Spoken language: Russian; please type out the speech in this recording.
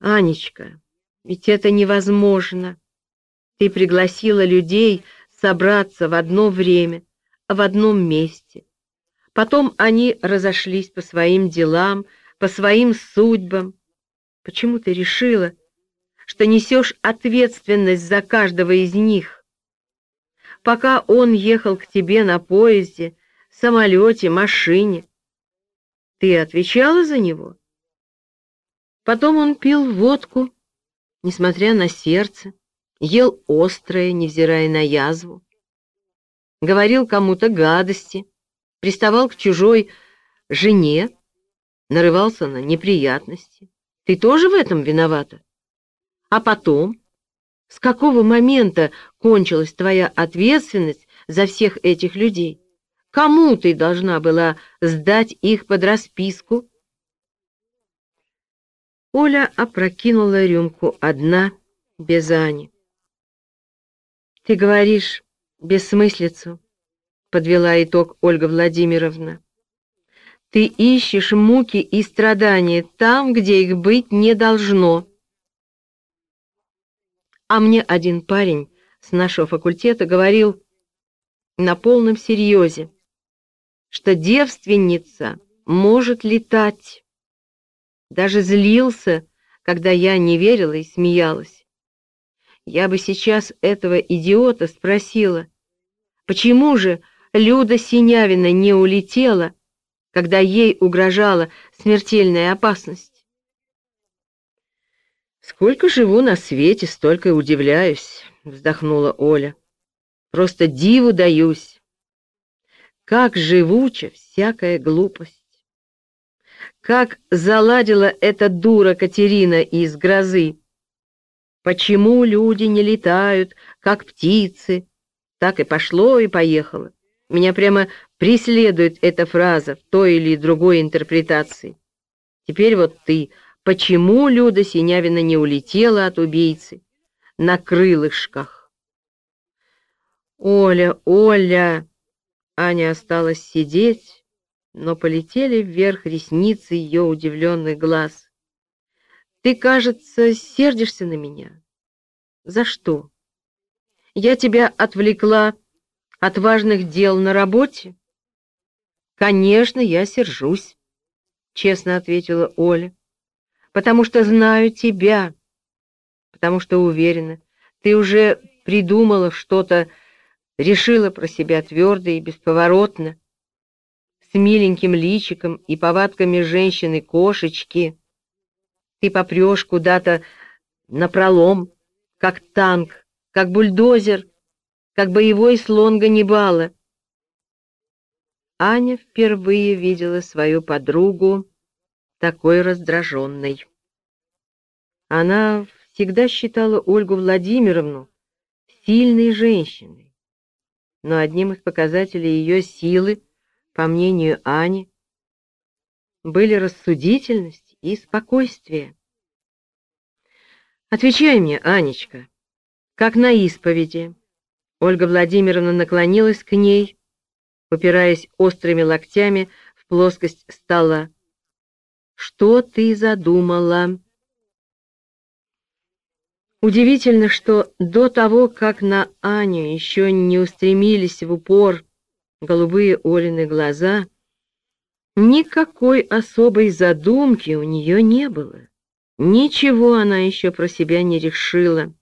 Анечка, ведь это невозможно. Ты пригласила людей собраться в одно время, в одном месте. Потом они разошлись по своим делам, по своим судьбам. Почему ты решила, что несешь ответственность за каждого из них? Пока он ехал к тебе на поезде, самолете, машине, ты отвечала за него? Потом он пил водку, несмотря на сердце, ел острое, невзирая на язву, говорил кому-то гадости, приставал к чужой жене, нарывался на неприятности. Ты тоже в этом виновата? А потом, с какого момента кончилась твоя ответственность за всех этих людей? Кому ты должна была сдать их под расписку? Оля опрокинула рюмку одна, без Ани. «Ты говоришь бессмыслицу», — подвела итог Ольга Владимировна. «Ты ищешь муки и страдания там, где их быть не должно». А мне один парень с нашего факультета говорил на полном серьезе, что девственница может летать даже злился, когда я не верила и смеялась. Я бы сейчас этого идиота спросила, почему же Люда Синявина не улетела, когда ей угрожала смертельная опасность? «Сколько живу на свете, столько и удивляюсь», — вздохнула Оля. «Просто диву даюсь. Как живуча всякая глупость!» Как заладила эта дура Катерина из грозы? Почему люди не летают, как птицы? Так и пошло, и поехало. Меня прямо преследует эта фраза в той или другой интерпретации. Теперь вот ты. Почему Люда Синявина не улетела от убийцы на крылышках? Оля, Оля! Аня осталась сидеть, но полетели вверх ресницы ее удивленных глаз. «Ты, кажется, сердишься на меня. За что? Я тебя отвлекла от важных дел на работе?» «Конечно, я сержусь», — честно ответила Оля, «потому что знаю тебя, потому что уверена, ты уже придумала что-то, решила про себя твердо и бесповоротно, с миленьким личиком и повадками женщины-кошечки. Ты попрешь куда-то напролом, как танк, как бульдозер, как боевой слон Ганнибала. Аня впервые видела свою подругу такой раздраженной. Она всегда считала Ольгу Владимировну сильной женщиной, но одним из показателей ее силы по мнению Ани, были рассудительность и спокойствие. «Отвечай мне, Анечка, как на исповеди». Ольга Владимировна наклонилась к ней, упираясь острыми локтями в плоскость стола. «Что ты задумала?» Удивительно, что до того, как на Аню еще не устремились в упор голубые Олины глаза, никакой особой задумки у нее не было. Ничего она еще про себя не решила.